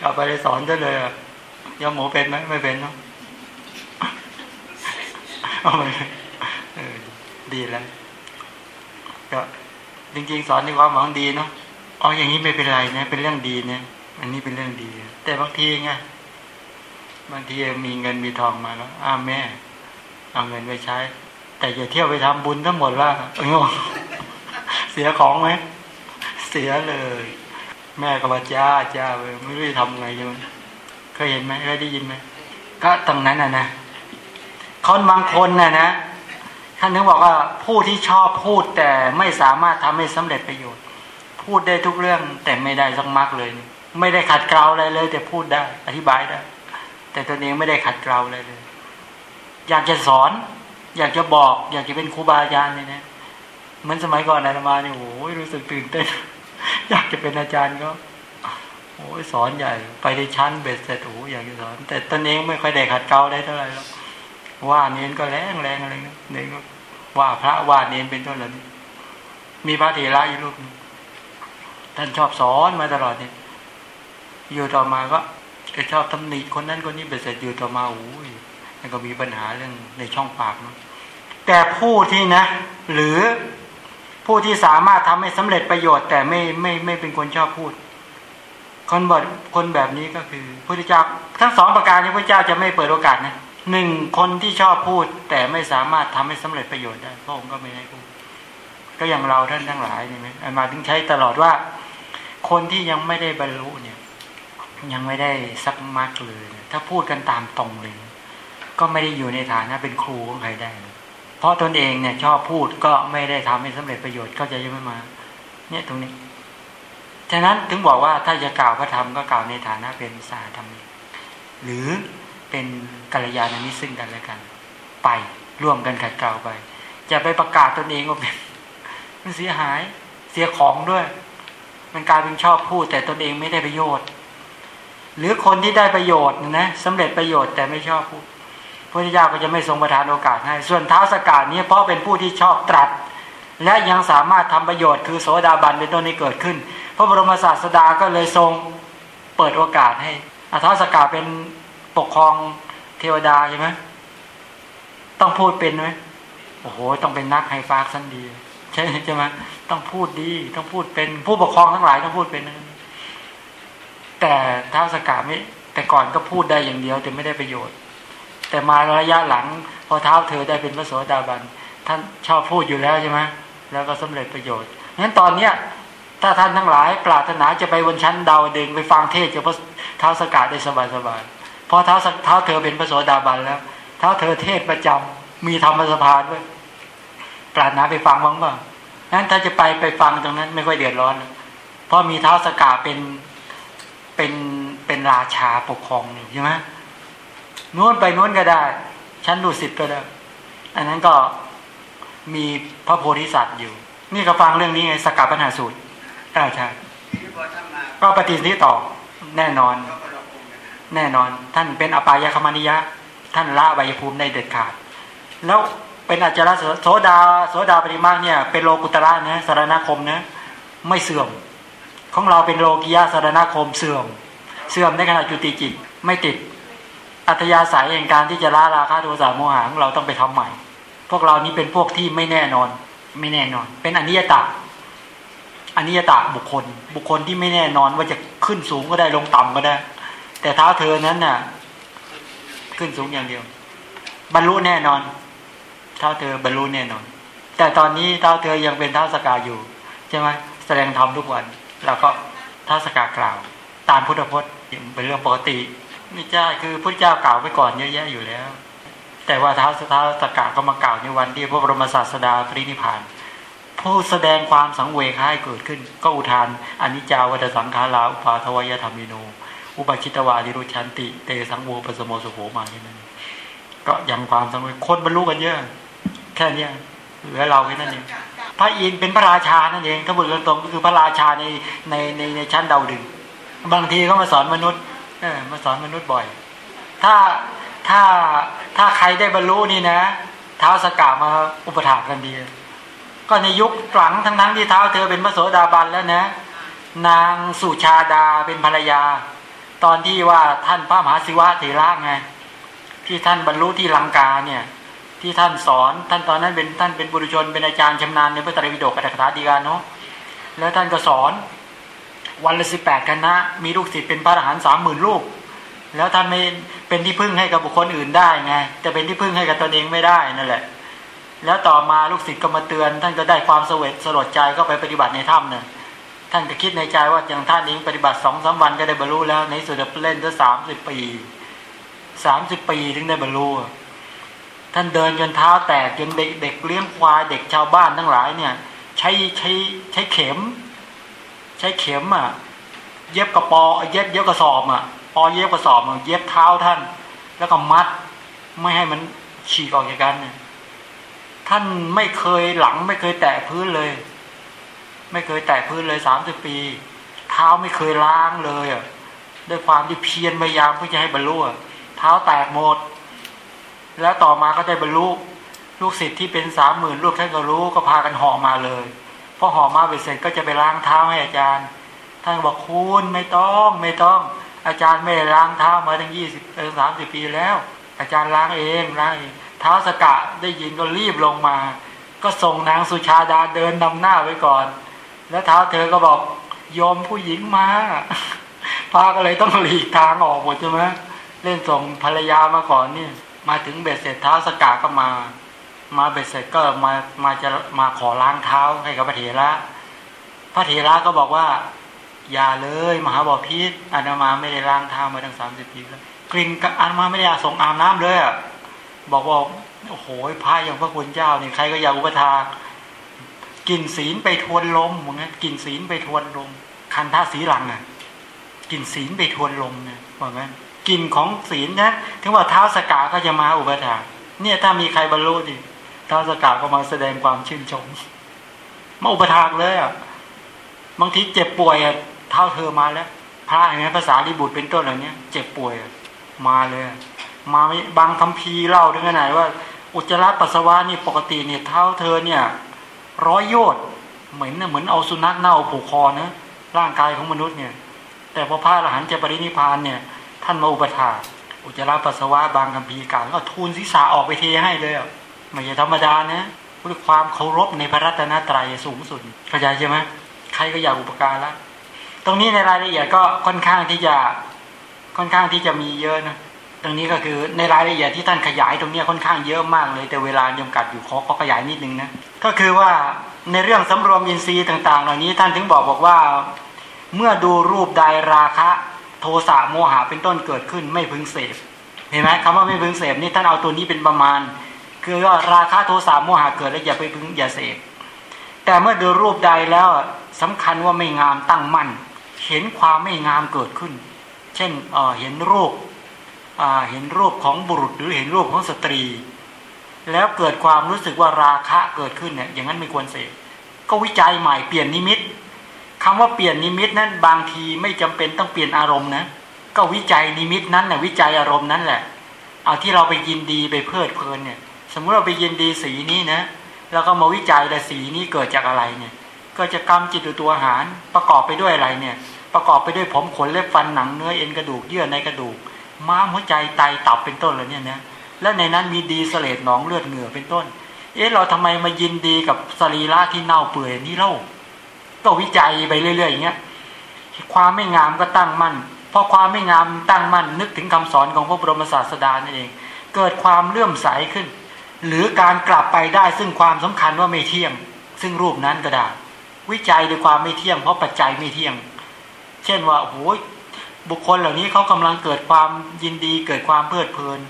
Speaker 1: กลับไปสอนซะเลยยมหมูเป็นไหมไม่เป็นเนาะเอาไปดีแล้วก็จริงๆ สอนในความหวังดีเนาะ อ๋ออย่างนี้ไม่เป็นไรนะ เป็นเรื่องดีเนี่ยอันนี้เป็นเรื่องดี แต่บางทีไงบางทีมีเงินมีทองมาแล้วอ้าแม่ เอาเงินไปใช้ แต่อย่าเที่ยวไปทำบุญทั้งหมดว่าเออเสียของไหมเสียเลย แม่ก็ว่าจ้าจ้าเลยไม่รู้จะทำไงยังเคยเห็นไหมเคยได้ยินไหมก็ตรงนั้นน่ะนะคนบางคนน่ะนะท่านนึกบอกว่าผู้ที่ชอบพูดแต่ไม่สามารถทำให้สำเร็จประโยชน์ พูดได้ทุกเรื่อง แต่ไม่ได้สักมากเลย ไม่ได้ขัดเกลาอะไรเลย แต่พูดได้ อธิบายได้ แต่ตนเองไม่ได้ขัดเกลาอะไรเลย อยากจะสอน อยากจะบอก อยากจะเป็นครูบาอาจารย์เลยนะเหมือนสมัยก่อนอาตมาเนี่ยโอ้ยรู้สึกตื่นเต้นอยากจะเป็นอาจารย์ก็โอ้ยสอนใหญ่ไปในชั้นเบ็ดเสร็จโอ้อยากจะสอน แต่ตนเองไม่ค่อยได้ขัดเกลาได้เท่าไหร่หรอกว่าเน้นก็แรงแรงอะไรเน้นก็ว่าพระว่าเน้นเป็นต้นเหล่านี้มีพระเถระอยู่รูปนึง ท่านชอบสอนมาตลอดเนี่ยอยู่ต่อมาก็ก็ชอบตำหนิคนนั้นคนนี้เบ็ดเสร็จอยู่ต่อมาโอ้ยแล้วก็มีปัญหาเรื่องในช่องปากเนาะแต่ผู้ที่นะ หรือผู้ที่สามารถทำให้สำเร็จประโยชน์ แต่ไม่ไม่ไม่เป็นคนชอบพูด คนบทคนแบบนี้ก็คือพระเจ้าทั้งสองประการนี้พระเจ้าจะไม่เปิดโอกาสนะหนึ่งคนที่ชอบพูด แต่ไม่สามารถทำให้สำเร็จประโยชน์ได้พระองค์ก็ไม่ให้พูดก็อย่างเราท่านทั้งหลายนี่ไหมมาถึงใช้ตลอดว่า คนที่ยังไม่ได้บรรลุเนี่ย ยังไม่ได้สักมากเลย ถ้าพูดกันตามตรงเลย ก็ไม่ได้อยู่ในฐานะเป็นครูของใครได้ เพราะตนเองเนี่ย ชอบพูดก็ไม่ได้ทำให้สำเร็จประโยชน์ก็จะยังไม่มา เนี่ยตรงนี้ ฉะนั้นถึงบอกว่าถ้าจะกล่าวพระธรรมก็กล่าวในฐานะเป็นสาธรรมหรือเป็นกัลยาณมิตรซึ่งกันและกัน ไปร่วมกันขัดเกลาไปอย่าไปประกาศตนเองว่าเป็นมันเสียหายเสียของด้วย มันกลายเป็นชอบพูด แต่ตนเองไม่ได้ประโยชน์ หรือคนที่ได้ประโยชน์นะสำเร็จประโยชน์แต่ไม่ชอบพูดพระเจ้าก็จะไม่ทรงประทานโอกาสให้ ส่วนท้าสกาดนี้เพราะเป็นผู้ที่ชอบตรัส และยังสามารถทำประโยชน์คือโสดาบันเป็นต้นนี้เกิดขึ้น พระบรมศาสดาก็เลยทรงเปิดโอกาสให้อาท้าสกาเป็นปกครองเทวดาใช่ไหมต้องพูดเป็นไหมโอ้โห ต้องเป็นนักไฮฟากสั้นดี ใช่ใช่ไหมต้องพูดดีต้องพูดเป็นผู้ปกครองทั้งหลายต้องพูดเป็นแต่ท้าสกาไม่แต่ก่อนก็พูดได้อย่างเดียวแต่ไม่ได้ประโยชน์ แต่มาระยะหลัง พอเท้าเธอได้เป็นพระโสดาบันท่านชอบพูดอยู่แล้วใช่ไหมแล้วก็สำเร็จประโยชน์งั้นตอนเนี้ยถ้าท่านทั้งหลายปรารถนาจะไปบนชั้นดาวดึงไปฟังเทศจะพระเท้าสกาได้สบายสบายพอเท้าเท้าเธอเป็นพระโสดาบันแล้วเท้าเธอเทศประจำมีธรรมสภาด้วยปรารถนาไปฟังบ้างบ้าง นั้นถ้าจะไปไปฟังตรงนั้นไม่ค่อยเดือดร้อน เพราะมีเท้าสกาเป็นเป็นเป็นราชาปกครองอยู่ใช่ไหมนู้นไปนู้นก็ได้ชั้นดุสิตก็ได้ อันนั้นก็มีพระโพธิสัตว์อยู่ นี่ก็ฟังเรื่องนี้ไงสกัดปัญหาสูตรอ่าใช่ก็ปฏิสิทธิต่อแน่นอน แน่นอน ท่านเป็นอปายคมานิยะ ท่านละใบภูมิในเด็ดขาด แล้ว เป็นอาจารย์โสดาโสดาปริมาเนี่ย เป็นโลกุตระนะสารณคมนะ ไม่เสื่อม ของเราเป็นโลกิยาสารณคมเสื่อม เสื่อมในขณะจุติจิตไม่ติด อัธยาศัยแห่งการที่จะละราคะโทสะโมหะของเราต้องไปทำใหม่ พวกเรานี้เป็นพวกที่ไม่แน่นอน ไม่แน่นอน เป็นอนิยตาอนิยตาบุคคล บุคคลที่ไม่แน่นอนว่าจะขึ้นสูงก็ได้ลงต่ำก็ได้ แต่เท้าเธอนั้นน่ะ ขึ้นสูงอย่างเดียว บรรลุแน่นอน เท้าเธอบรรลุแน่นอน แต่ตอนนี้เท้าเธอยังเป็นเท้าสกาอยู่ใช่ไหมแสดงธรรมทุกวันเราก็เท้าสกากล่าว ตามพุทธพจน์เป็นเรื่องปกติไม่ใช่คือพระเจ้ากล่าวไปก่อนเยอะแยะอยู่แล้ว แต่ว่าเท้าเท้าสกาก็มากล่าวในวันที่พระบรมศาสดาปรินิพาน ผู้แสดงความสังเวชให้เกิดขึ้น ก็อุทานอนิจจาวัฏสังขาราอุปาทวยธรรมิโนอุปชิตวาดิรุชันติ เตสังโวปสโมสุโภมาที่นั่นก็ยังความสังเวชคนบรรลุกันเยอะ แค่เนี้ยเหลือเราแค่นั้นเองพระอินเป็นพระราชานั่นเองถ้าบุตรตรงก็คือพระราชาในในในในชั้นดาวดึงบางทีก็มาสอนมนุษย์เออมาสอนมนุษย์บ่อย ถ้าถ้าถ้าใครได้บรรลุนี่นะเท้าสกามาอุปถากกันดี ก็ในยุคหลังทั้งทั้งที่เท้าเธอเป็นพระโสดาบันแล้วนะ นางสุชาดาเป็นภรรยา ตอนที่ว่าท่านพระมหาศิวะเถระไงที่ท่านบรรลุที่ลังกาเนี่ย ที่ท่านสอน ท่านตอนนั้นเป็นท่านเป็นบุรุชนเป็นอาจารย์ชำนาญในพระตรีวิโดกอัตถกถาดีกาเนาะแล้วท่านก็สอน วันละสิบแปดคณะ มีลูกศิษย์เป็นพระอรหันต์สามหมื่นลูก แล้วท่านไม่เป็นที่พึ่งให้กับบุคคลอื่นได้ไงจะเป็นที่พึ่งให้กับตนเองไม่ได้นั่นแหละ แล้วต่อมาลูกศิษย์ก็มาเตือน ท่านก็ได้ความสวดสลดใจก็ไปปฏิบัติในถ้ำเนี่ยท่านก็คิดในใจว่าอย่างท่านเองปฏิบัติสองสาวันก็ได้บรรลุแล้วในสุดเล่นตั้งสามสิบปีสามสิบปีถึงได้บรรลุ ท่านเดินจนเท้าแตกจนเด็กเด็กเลี้ยงควายเด็กชาวบ้านทั้งหลายเนี่ย ใช้ใช้ใช้เข็ม ใช้เข็มอะ เย็บกระปอเย็บเย็บกระสอบอะปอเย็บกระสอบเย็บเท้าท่าน แล้วก็มัด ไม่ให้มันฉีกออกจากกันเนี่ยท่านไม่เคยหลังไม่เคยแตะพื้นเลย ไม่เคยแตะพื้นเลยสามสิบปี เท้าไม่เคยล้างเลยอะด้วยความที่เพียรพยายามเพื่อจะให้บรรลุเท้าแตกหมด แล้วต่อมาก็ได้บรรลุลูกศิษย์ที่เป็นสามหมื่นลูกท่านก็รู้ก็พากันห่อมาเลยพอห่อมาเสร็จก็จะไปล้างเท้าให้อาจารย์ ท่านบอกคุณไม่ต้องไม่ต้อง อาจารย์ไม่ได้ล้างเท้ามาตั้งยี่สิบเออสามสิบปีแล้ว อาจารย์ล้างเองล้างเองเท้าสกะได้ยินก็รีบลงมา ก็ส่งนางสุชาดาเดินนำหน้าไว้ก่อน แล้วเท้าเธอก็บอกยอมผู้หญิงมาพาก็เลยต้องหลีกทางออกหมดใช่ไหมเล่นส่งภรรยามาก่อนนี่ มาถึงเบ็ดเสร็จเท้าสกาก็มา มาเบ็ดเสร็จก็มามาจะมาขอล้างเท้าให้กับพระเถระ พระเถระก็บอกว่า อย่าเลยมหาบอพิษอานามาไม่ได้ล้างเท้ามาตั้งสามสิบปีแล้วกลิ่นอานามาไม่ได้ส่งอาบน้ำเลยบอกว่าโอ้โหพระอย่างพระคุณเจ้านี่ใครก็อยากอุปทานกินศีลไปทวนลมเหมือนกันกินศีลไปทวนลมคันท่าสีหลังอะกินศีลไปทวนลมเนี่ยเหมือนกัน กินของศีลนะถึงว่าเท้าสกาก็จะมาอุปถาเนี่ยถ้ามีใครบรรลุดิเท้าสกาก็มาแสดงความชื่นชมมาอุปถากเลยอะบางทีเจ็บป่วยอะเท้าเธอมาแล้วพระอย่างนี้ภาษาลิบุตรเป็นต้นเหล่านี้เจ็บป่วยมาเลย มาบางคำพีเล่าถึงขนาดว่า อุจจาระปัสสาวะนี่ปกติเนี่ยเท้าเธอเนี่ย ร้อยโยชน์เหมือนเหมือนเอาสุนัขเน่าผูกคอนะร่างกายของมนุษย์เนี่ย แต่พอพระอรหันต์จะปรินิพานเนี่ย ท่านมาอุปถาอุจจาระปัสสาวะบางคำพีการก็ทูลศีรษะออกไปเทให้เลยไม่ใช่ธรรมดานะด้วยความเคารพในพระรัตนตรัยสูงสุดเข้าใจใช่ไหมใครก็อยากอุปการละตรงนี้ในรายละเอียดก็ค่อนข้างที่จะค่อนข้างที่จะมีเยอะนะตรงนี้ก็คือในรายละเอียดที่ท่านขยายตรงนี้ค่อนข้างเยอะมากเลย แต่เวลาจำกัดอยู่ขอขอขยายนิดนึงนะก็คือว่าในเรื่องสำรวมอินทรีย์ต่าง ๆ เหล่านี้ท่านถึงบอกบอกว่า เมื่อดูรูปใดราคะ โทสะโมหะเป็นต้นเกิดขึ้นไม่พึงเสพเห็นไหมคำว่าไม่พึงเสพนี่ท่านเอาตัวนี้เป็นประมาณ คือว่าราคะโทสะโมหะเกิดแล้วอย่าไปพึงอย่าเสพแต่เมื่อดูรูปใดแล้วสำคัญว่าไม่งามตั้งมั่น เห็นความไม่งามเกิดขึ้น เช่นเห็นรูปเห็นรูปของบุรุษหรือเห็นรูปของสตรี แล้วเกิดความรู้สึกว่าราคะเกิดขึ้นเนี่ยอย่างนั้นไม่ควรเสพก็วิจัยใหม่เปลี่ยนนิมิต คำว่าเปลี่ยนนิมิตนั้นบางทีไม่จำเป็นต้องเปลี่ยนอารมณ์นะก็วิจัยนิมิตนั้นน่ะวิจัยอารมณ์นั้นแหละ เอาที่เราไปยินดีไปเพลิดเพลินเนี่ย สมมุติเราไปยินดีสีนี้นะแล้วก็มาวิจัยแต่สีนี้เกิดจากอะไรเนี่ย ก็จะกรรมจิตตัวอาหารประกอบไปด้วยอะไรเนี่ย ประกอบไปด้วยผมขนเล็บฟันหนังเนื้อเอ็นกระดูกเยื่อในกระดูก ม้ามหัวใจไตตับเป็นต้นเลยเนี่ยนะและในนั้นมีดีเสลดหนองเลือดเหงื่อเป็นต้น เอ๊ะเราทำไมมายินดีกับสรีระที่เน่าเปื่อยนี่เล่า ก็วิจัยไปเรื่อยๆอย่างเงี้ยความไม่งามก็ตั้งมั่นพอความไม่งามตั้งมั่นนึกถึงคำสอนของพระบรมศาสดานั่นเอง เกิดความเลื่อมใสขึ้น หรือการกลับไปได้ซึ่งความสำคัญว่าไม่เที่ยง ซึ่งรูปนั้นก็ได้ วิจัยด้วยความไม่เที่ยง เพราะปัจจัยไม่เที่ยง เช่นว่าโอ้ยบุคคลเหล่านี้เขากำลังเกิดความยินดีเกิดความเพลิดเพลิน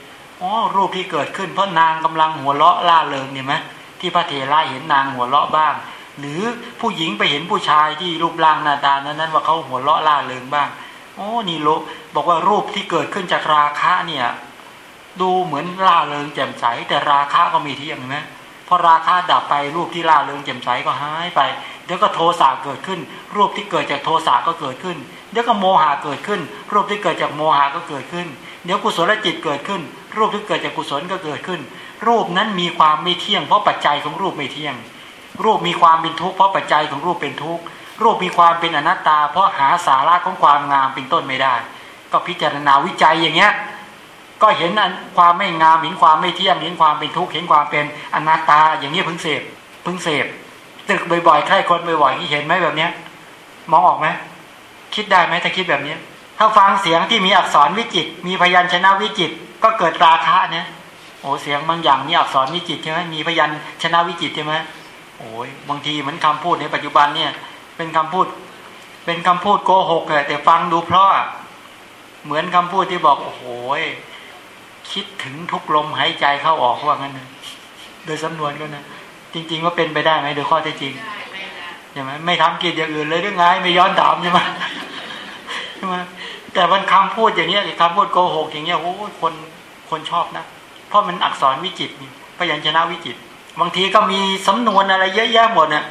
Speaker 1: อ๋อรูปที่เกิดขึ้นเพราะนางกำลังหัวเราะล่าเริงเนี่ยไหมที่พระเถระเห็นนางหัวเราะบ้าง หรือผู้หญิงไปเห็นผู้ชายที่รูปร่างหน้าตานั้นนั้นว่าเขาหัวเราะล่าเริงบ้างโอ้นี่โลบอกว่ารูปที่เกิดขึ้นจากราคะเนี่ย ดูเหมือนล่าเริงแจ่มใส แต่ราคะก็มีเที่ยงไหมพอราคาดับไปรูปที่ล่าเริงแจ่มใสก็หายไปเดี๋ยวก็โทสะเกิดขึ้น รูปที่เกิดจากโทสะก็เกิดขึ้นเดี๋ยวก็โมหะเกิดขึ้น รูปที่เกิดจากโมหะก็เกิดขึ้น เดี๋ยวกุศลจิตเกิดขึ้น รูปที่เกิดจากกุศลก็เกิดขึ้น รูปนั้นมีความไม่เที่ยง เพราะปัจจัยของรูปไม่เที่ยง รูปมีความเป็นทุกข์เพราะปัจจัยของรูปเป็นทุกข์รูปมีความเป็นอนัตตา เพราะหาสาระของความงามเป็นต้นไม่ได้ ก็พิจารณาวิจัยอย่างเงี้ยก็เห็นความไม่งามเห็นความไม่เที่ยงเห็นความเป็นทุกข์เห็นความเป็นอนัตตา อย่างนี้พึงเสพพึงเสพตึกบ่อยๆใครคนบ่อยๆยี่เห็นไหมแบบเนี้ย มองออกไหมคิดได้ไหมถ้าคิดแบบนี้ ถ้าฟังเสียงที่มีอักษรวิจิต มีพยัญชนะวิจิต ก็เกิดราคะเนี่ยโอ้เสียงบางอย่างนี่อักษรวิจิตใช่ไหมมีพยัญชนะวิจิตใช่ไหม โอ้ยบางทีเหมือนคำพูดในปัจจุบันเนี่ย เป็นคำพูด เป็นคำพูดโกหกแต่ฟังดูเพราะเหมือนคำพูดที่บอกโอ้โหคิดถึงทุกลมหายใจเข้าออกว่างั้นนะโดยสำนวนก็นะจริง ๆ ว่าเป็นไปได้ไหมโดยข้อเท็จจริงใช่ไหมไม่ทำกิจอย่างอื่นเลยหรือไงไม่ย้อนถามใช่ไหมใช่ไหมแต่มันคำพูดอย่างเงี้ยคำพูดโกหกอย่างเงี้ยโอ้คนคนชอบนะ เพราะมันอักษรวิจิตนี่พยัญชนะวิจิต บางทีก็มีสำนวนอะไรเยอะแยะหมดนะ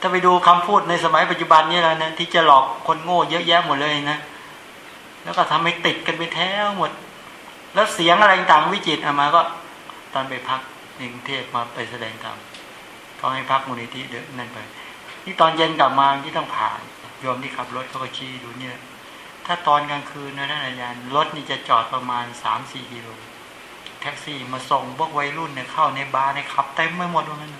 Speaker 1: ถ้าไปดูคำพูดในสมัยปัจจุบันนี้แล้วนะที่จะหลอกคนโง่เยอะแยะหมดเลยนะ แล้วก็ทำให้ติดกันไปแท้หมด แล้วเสียงอะไรต่างวิจิตอามาก็ตอนไปพักในกรุงเทพมาไปแสดงธรรมเขาให้พักมูลนิธิเดินนั่นไป นี่ตอนเย็นกลับมาที่ต้องผ่านโยมที่ขับรถเขาก็ชี้ดูเนี่ย ถ้าตอนกลางคืนนะท่านอาจารย์รถนี่จะจอดประมาณสามสี่กิโล แท็กซี่มาส่งพวกวัยรุ่นเนี่ยเข้าในบาร์ในผับเต็มไปหมดว่างั้น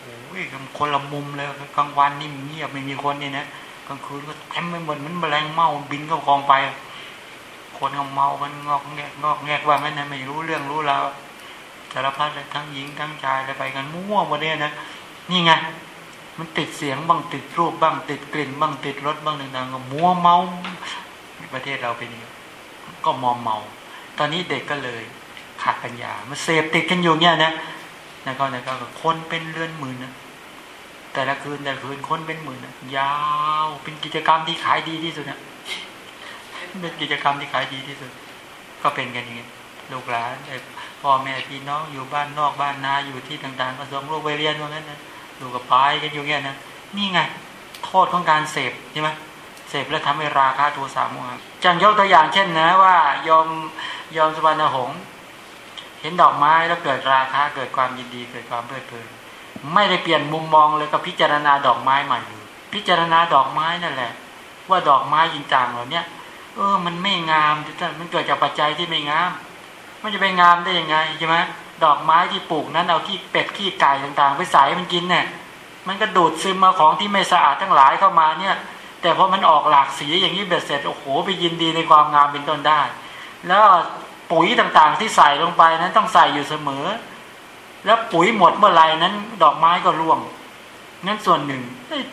Speaker 1: โอ้ยคนละมุมเลยกลางวันนี่เงียบไม่มีคนนี่นะกลางคืนก็เต็มไปหมดเหมือนแมลงเม่าบินเข้ากองไฟ คนเขาเมามันงอกแงกงอกแงกว่างั้นนะไม่รู้เรื่องรู้ราวสารพัดเลยทั้งหญิงทั้งชายอะไรไปกันมั่วหมดเนี่ยนะนี่ไงมันติดเสียงบ้างติดรูปบ้างติดกลิ่นบ้างติดรสบ้างต่างๆก็มัวเมาประเทศเราเป็นอย่างก็มอมเมา ตอนนี้เด็กก็เลย ขาดปัญญา มันเสพติดกันอยู่เนี่ยนะนะก็นะก็คนเป็นเรือนหมื่นนะแต่ละคืนแต่ละคืนคนเป็นหมื่นนะยาวเป็นกิจกรรมที่ขายดีที่สุดนะเป็นกิจกรรมที่ขายดีที่สุด ก็เป็นกันอย่างนี้ลูกหลานพ่อแม่พี่น้องอยู่บ้านนอกบ้านนาอยู่ที่ต่างๆ ก็ส่งลูกไปเรียนว่างั้นนะอยู่กับปายกันอยู่เงี้ยนะนี่ไงโทษของการเสพใช่ไหมเสพแล้วทำให้ราคาตัวสามวจังยกตัวอย่างเช่นนะว่ายอมยอมสุวรรณหงษ์ เห็นดอกไม้แล้วเกิดราคาเกิดความยินดีเกิดความเพลิดเพลินไม่ได้เปลี่ยนมุมมองเลยก็พิจารณาดอกไม้ใหม่เลยพิจารณาดอกไม้นั่นแหละ ว่าดอกไม้ยินจางเหล่านี้เออ มันไม่งามมันเกิดจากปัจจัยที่ไม่งาม มันจะไปงามได้ยังไงใช่ไหมดอกไม้ที่ปลูกนั้นเอาขี้เป็ดขี้ไก่ต่างๆ ไปใส่มันกินเนี่ยมันก็ดูดซึมมาของที่ไม่สะอาดทั้งหลายเข้ามาเนี่ย แต่พอมันออกหลากสีอย่างนี้เบ็ดเสร็จโอ้โหไปยินดีในความงามเป็นต้นได้ แล้ว ปุ๋ยต่างๆ ที่ใส่ลงไปนั้นต้องใส่อยู่เสมอ แล้วปุ๋ยหมดเมื่อไหร่นั้นดอกไม้ก็ร่วง นั่นส่วนหนึ่ง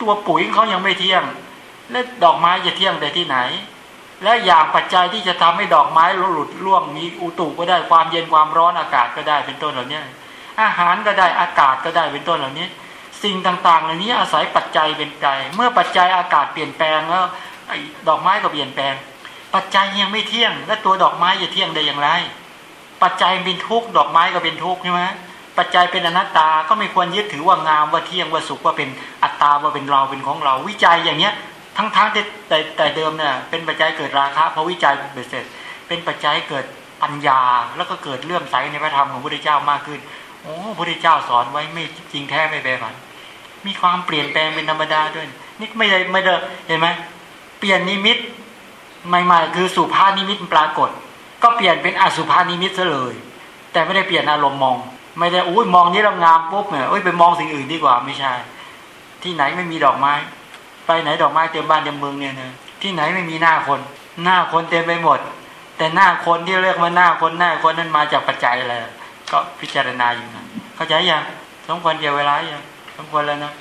Speaker 1: ตัวปุ๋ยเขายังไม่เที่ยง และดอกไม้จะเที่ยงแต่ที่ไหน และอย่างปัจจัยที่จะทำให้ดอกไม้หลุดร่วงมีอุตุก็ได้ความเย็นความร้อนอากาศก็ได้เป็นต้นเหล่านี้อาหารก็ได้อากาศก็ได้เป็นต้นเหล่านี้ สิ่งต่างๆ เหล่านี้อาศัยปัจจัยเป็นใจ เมื่อปัจจัยอากาศเปลี่ยนแปลงแล้วดอกไม้ก็เปลี่ยนแปลง ปัจจัยยังไม่เที่ยง และตัวดอกไม้จะเที่ยงได้อย่างไร ปัจจัยเป็นทุกข์ดอกไม้ก็เป็นทุกข์ใช่ไหมปัจจัยเป็นอนัตตาก็ไม่ควรยึดถือว่างามว่าเที่ยงว่าสุขว่าเป็นอัตตาว่าเป็นเราเป็นของเรา วิจัยอย่างเนี้ย ทั้งๆที่แต่แต่เดิมเนี่ยเป็นปัจจัยเกิดราคะเพราะวิจัยเบ็ดเสร็จ เป็นปัจจัยเกิดปัญญาแล้วก็เกิดเลื่อมใสในพระธรรมของพระพุทธเจ้ามากขึ้นโอ้พระพุทธเจ้าสอนไว้ไม่จริงแท้ไม่แปรผัน มีความเปลี่ยนแปลงเป็นธรรมดาด้วยนี่ไม่ได้ไม่ได้เห็นไหมเปลี่ยนนิมิต ใหม่ ๆ คือสุภานิมิตปรากฏ ก็เปลี่ยนเป็นอสุภานิมิตซะเลย แต่ไม่ได้เปลี่ยนอารมณ์มอง ไม่ได้อุ้ยมองนี้เรางามปุ๊บเนี่ยอุ้ยไปมองสิ่งอื่นดีกว่าไม่ใช่ ที่ไหนไม่มีดอกไม้ ไปไหนดอกไม้เต็มบ้านเต็มเมืองเนี่ยนะที่ไหนไม่มีหน้าคน หน้าคนเต็มไปหมด แต่หน้าคนที่เรียกว่าหน้าคนหน้าคนนั้นมาจากปัจจัยอะไรก็พิจารณาอยู่นะเข้าใจยังสมควรเกี่ยวเวลายังสมควรแล้วนะ